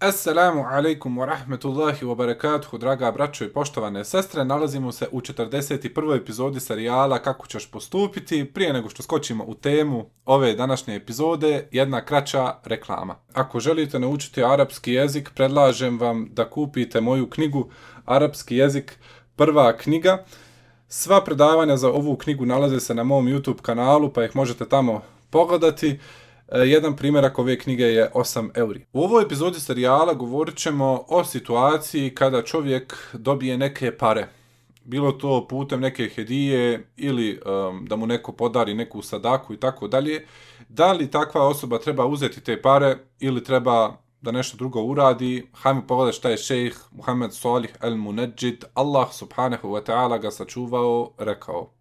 Assalamu alaikum wa rahmetullahi wa barakatuhu, draga braćo i poštovane sestre. Nalazimo se u 41. epizodi serijala Kako ćeš postupiti. Prije nego što skočimo u temu ove današnje epizode, jedna kraća reklama. Ako želite naučiti arapski jezik, predlažem vam da kupite moju knjigu Arapski jezik, prva knjiga. Sva predavanja za ovu knjigu nalaze se na mom YouTube kanalu, pa ih možete tamo pogledati. E, jedan primjerak ove knjige je 8 euri. U ovoj epizodi serijala govorit ćemo o situaciji kada čovjek dobije neke pare. Bilo to putem neke hedije ili um, da mu neko podari neku sadaku i tako dalje. Da li takva osoba treba uzeti te pare ili treba da nešto drugo uradi? Hajmo pogledaj šta je šejh Muhammed Salih al-Munajjid. Allah subhanahu wa ta'ala ga sačuvao, rekao.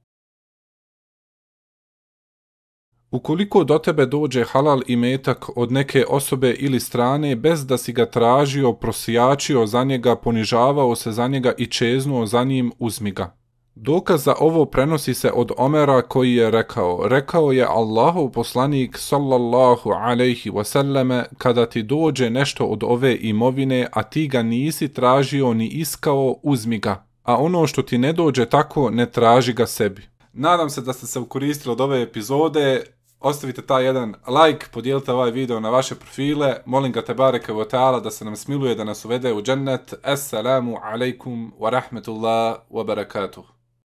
Ukoliko do tebe dođe halal i metak od neke osobe ili strane bez da si ga tražio, prosijačio za njega, ponižavao se za njega i čeznuo za njim, uzmi ga. Dokaz za ovo prenosi se od Omera koji je rekao, rekao je Allahov poslanik sallallahu alaihi wasallame kada ti dođe nešto od ove imovine, a ti ga nisi tražio ni iskao, uzmi ga. A ono što ti ne dođe tako, ne traži ga sebi. Nadam se da ste se ukoristili od ove epizode ostavite taj jedan like, podijelite ovaj video na vaše profile, molim ga te bareke da se nam smiluje, da nas uvede u džennet. Assalamu alaikum wa rahmetullah wa barakatuh.